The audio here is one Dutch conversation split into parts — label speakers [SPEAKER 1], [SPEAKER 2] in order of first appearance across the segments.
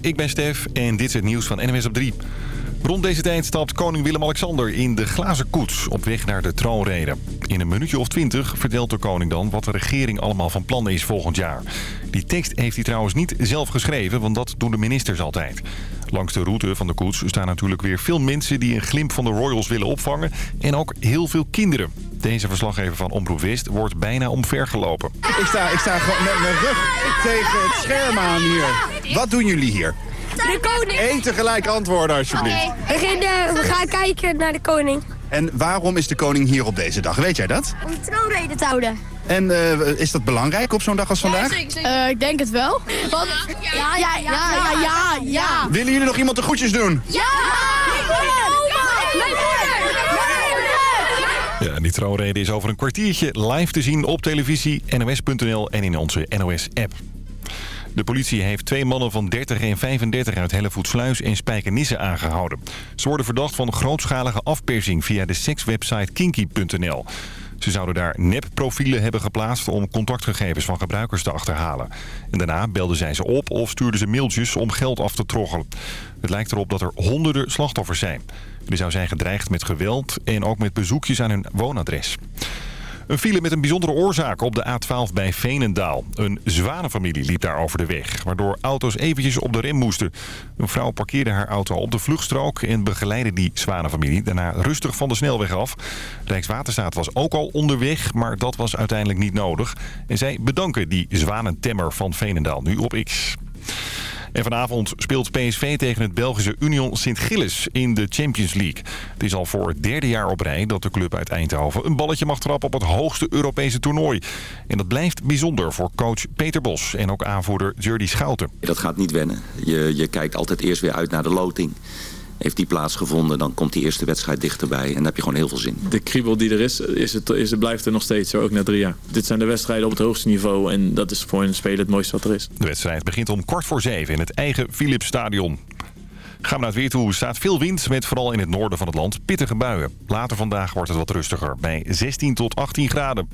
[SPEAKER 1] Ik ben Stef en dit is het nieuws van NMS op 3. Rond deze tijd stapt koning Willem-Alexander in de glazen koets op weg naar de troonrede. In een minuutje of twintig vertelt de koning dan wat de regering allemaal van plan is volgend jaar. Die tekst heeft hij trouwens niet zelf geschreven, want dat doen de ministers altijd. Langs de route van de koets staan natuurlijk weer veel mensen die een glimp van de royals willen opvangen. En ook heel veel kinderen. Deze verslaggever van Omroep West wordt bijna omvergelopen.
[SPEAKER 2] Ik sta, ik sta gewoon met mijn rug tegen het scherm aan hier. Wat doen jullie hier?
[SPEAKER 3] De koning.
[SPEAKER 2] Eén tegelijk antwoorden alsjeblieft.
[SPEAKER 3] We, gaan, we gaan kijken naar de koning.
[SPEAKER 2] En waarom is de koning hier op deze dag? Weet jij dat?
[SPEAKER 3] Om de troonrede te houden.
[SPEAKER 2] En eh, is dat belangrijk op zo'n dag als vandaag?
[SPEAKER 3] Uh, ik denk het wel. Want, ja, ja, ja, ja, ja, ja.
[SPEAKER 2] Willen jullie nog iemand de groetjes doen?
[SPEAKER 3] Ja! Mijn
[SPEAKER 1] Ja, die troonrede is over een kwartiertje live te zien op televisie, nos.nl en in onze NOS-app. De politie heeft twee mannen van 30 en 35 uit Hellevoetsluis en Spijkenisse aangehouden. Ze worden verdacht van grootschalige afpersing via de sekswebsite kinky.nl. Ze zouden daar nepprofielen hebben geplaatst om contactgegevens van gebruikers te achterhalen. En daarna belden zij ze op of stuurden ze mailtjes om geld af te troggelen. Het lijkt erop dat er honderden slachtoffers zijn. Er zou zijn gedreigd met geweld en ook met bezoekjes aan hun woonadres. Een file met een bijzondere oorzaak op de A12 bij Veenendaal. Een zwanenfamilie liep daar over de weg, waardoor auto's eventjes op de rem moesten. Een vrouw parkeerde haar auto op de vluchtstrook en begeleidde die zwanenfamilie daarna rustig van de snelweg af. Rijkswaterstaat was ook al onderweg, maar dat was uiteindelijk niet nodig. En zij bedanken die zwanentemmer van Veenendaal nu op X. En vanavond speelt PSV tegen het Belgische Union Sint-Gilles in de Champions League. Het is al voor het derde jaar op rij dat de club uit Eindhoven een balletje mag trappen op het hoogste Europese toernooi. En dat blijft bijzonder voor coach Peter Bos en ook aanvoerder Jordi Schouten.
[SPEAKER 4] Dat gaat niet wennen. Je, je kijkt altijd eerst weer uit naar de loting. Heeft die plaatsgevonden, dan komt die eerste wedstrijd dichterbij. En dan heb je gewoon heel veel zin.
[SPEAKER 5] De kriebel die er is, is het, is het blijft er nog steeds, zo ook na drie jaar. Dit zijn de wedstrijden op het hoogste niveau. En dat is voor een speler het mooiste wat er is.
[SPEAKER 1] De wedstrijd begint om kwart voor zeven in het eigen Philips Stadion. Gaan we naar het weer toe. Er staat veel wind met vooral in het noorden van het land pittige buien. Later vandaag wordt het wat rustiger bij 16 tot 18 graden.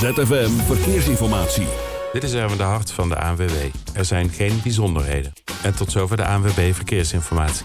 [SPEAKER 6] ZFM Verkeersinformatie.
[SPEAKER 7] Dit is Erwin de Hart van de ANWB. Er zijn geen bijzonderheden. En tot zover de ANWB Verkeersinformatie.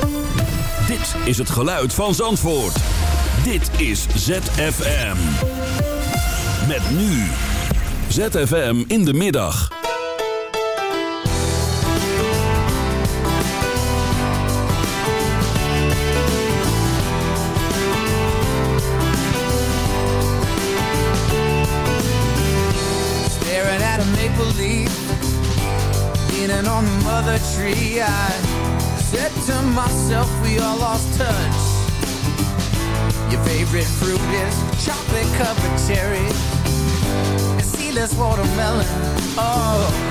[SPEAKER 6] Dit is het geluid van Zandvoort. Dit is ZFM. Met nu. ZFM in de middag.
[SPEAKER 8] Staring at a maple leaf Leaning on the mother tree I said to myself we all lost touch. Your favorite fruit is chocolate covered cherries And seedless watermelon. Oh,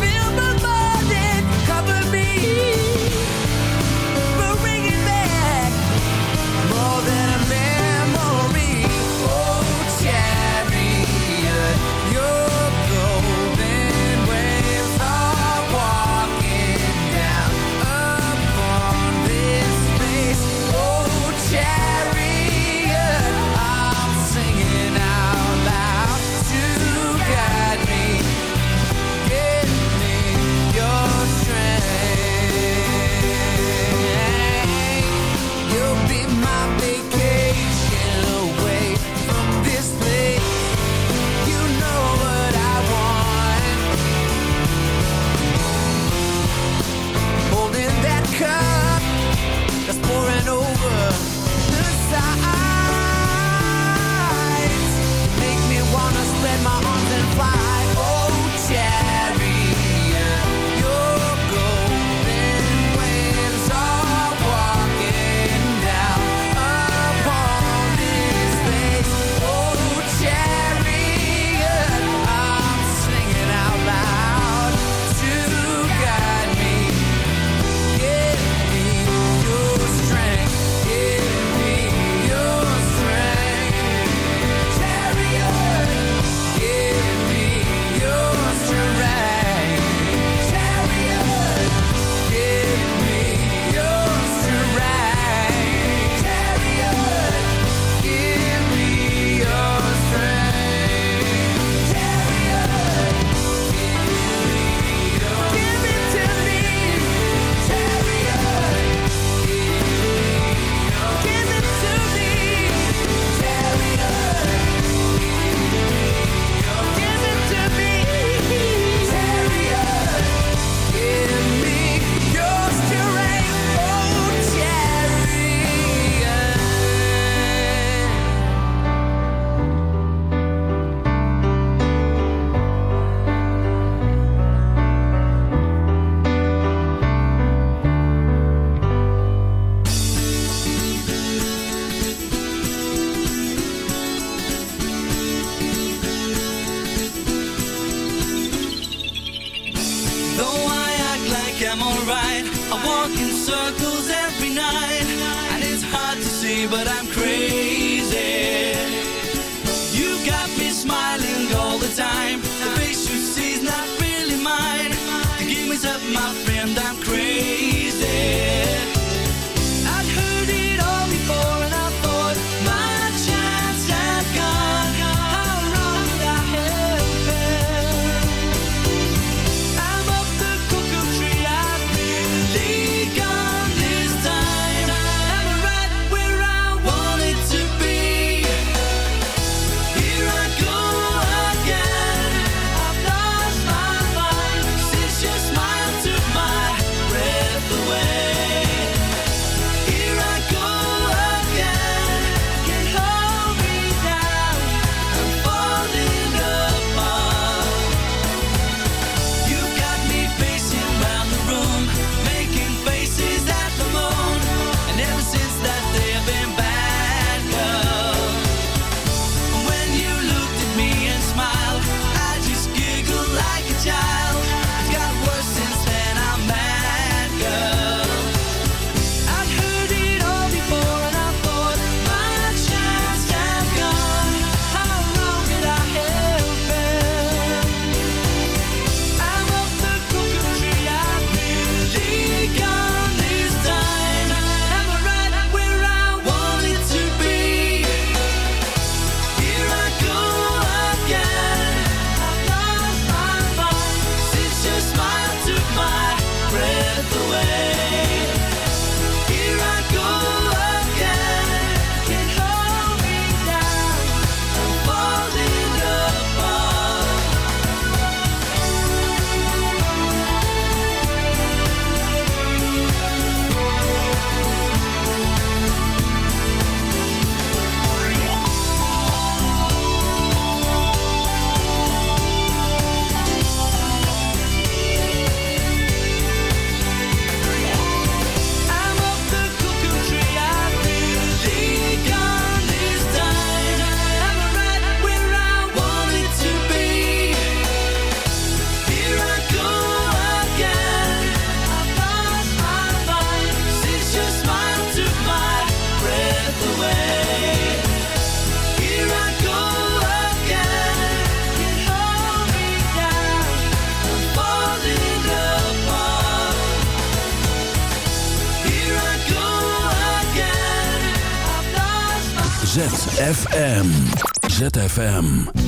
[SPEAKER 9] ZFM.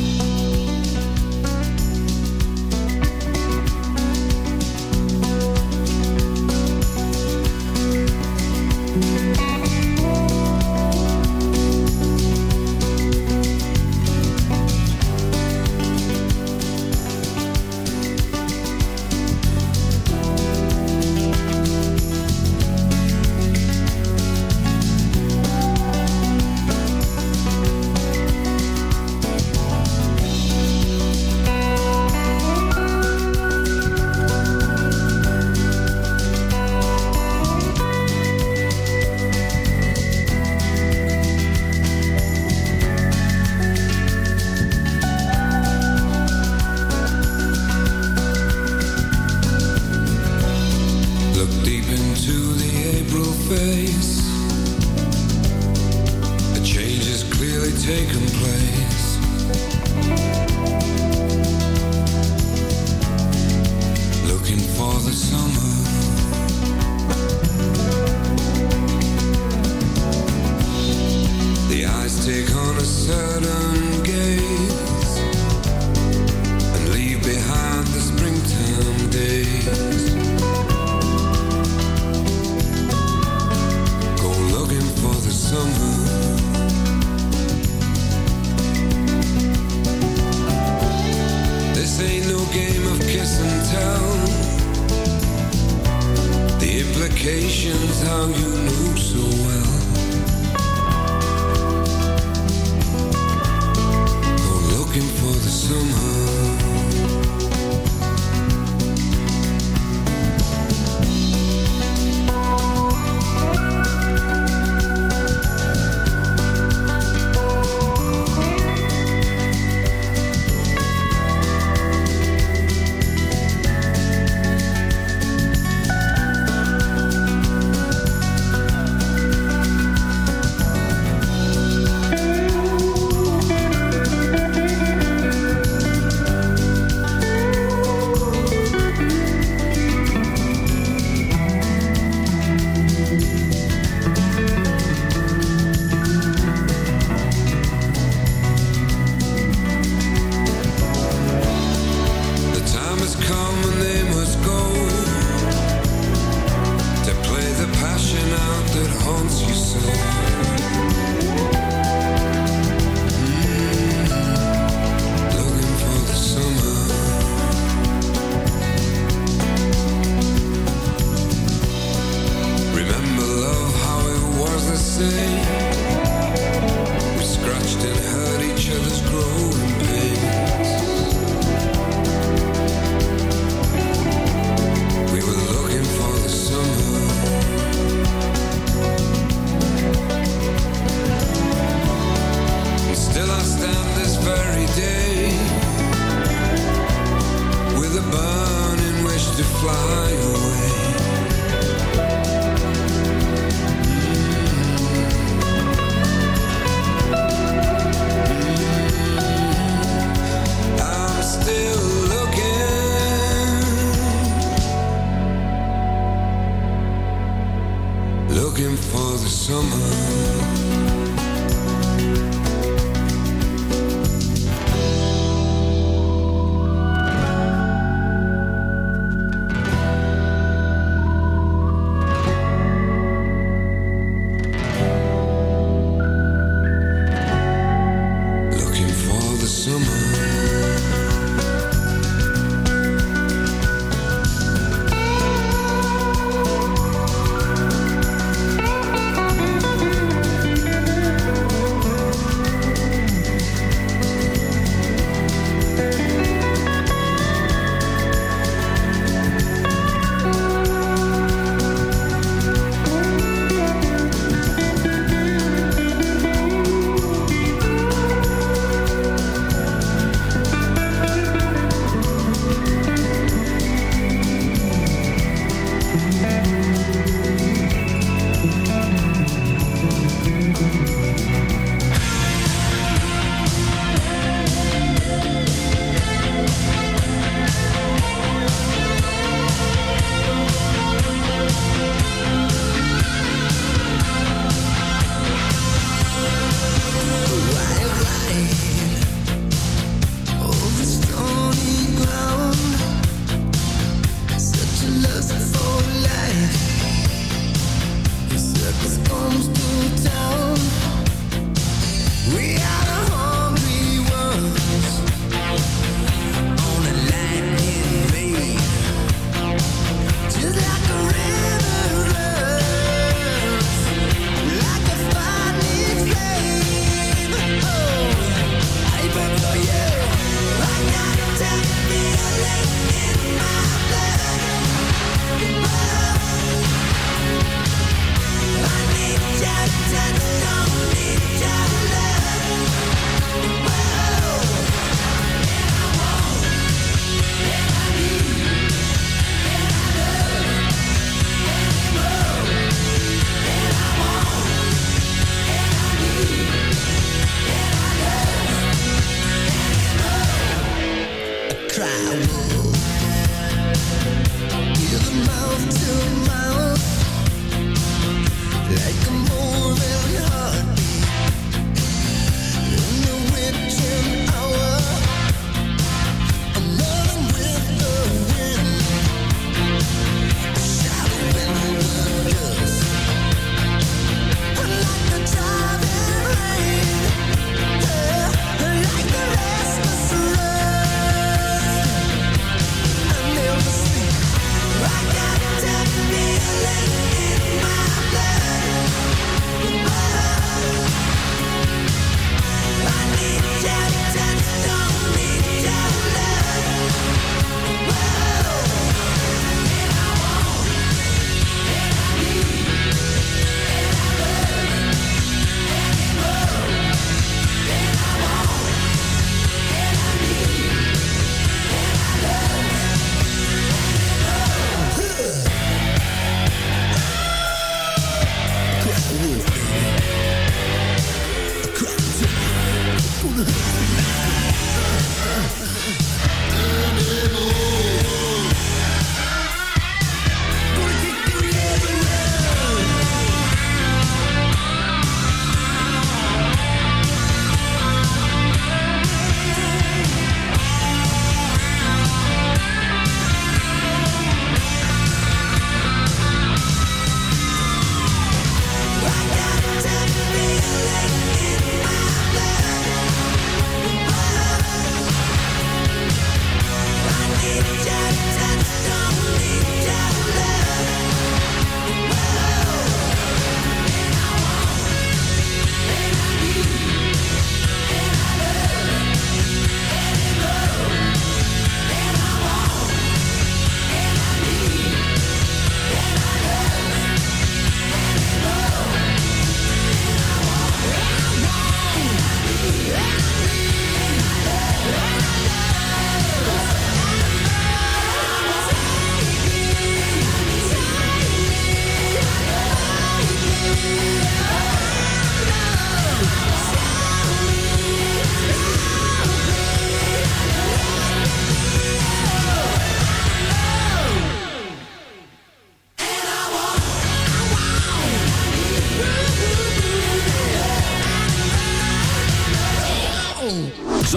[SPEAKER 10] Was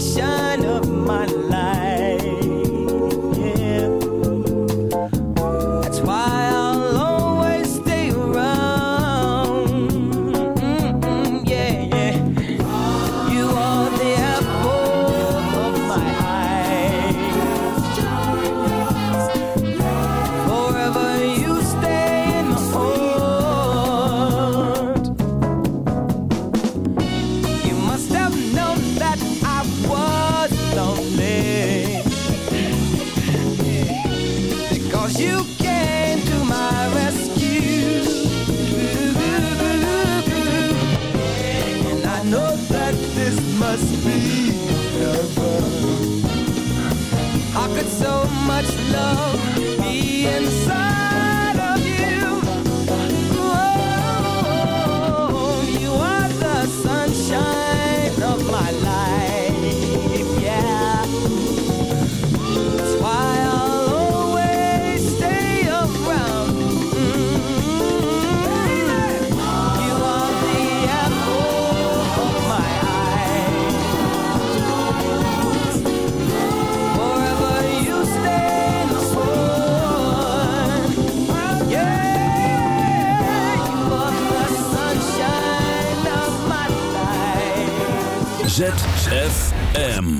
[SPEAKER 8] Sunshine of my life.
[SPEAKER 11] ZFM.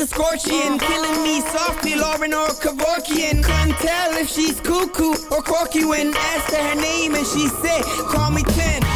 [SPEAKER 12] the
[SPEAKER 13] scorpion, killing me softly, Lauren or Kevorkian. Can't tell if she's cuckoo or quirky when asked her name and she said, call me 10.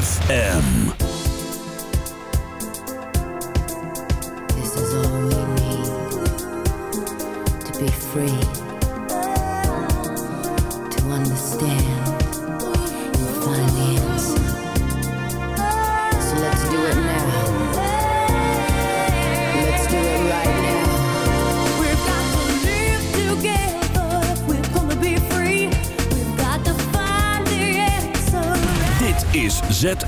[SPEAKER 6] ZFM.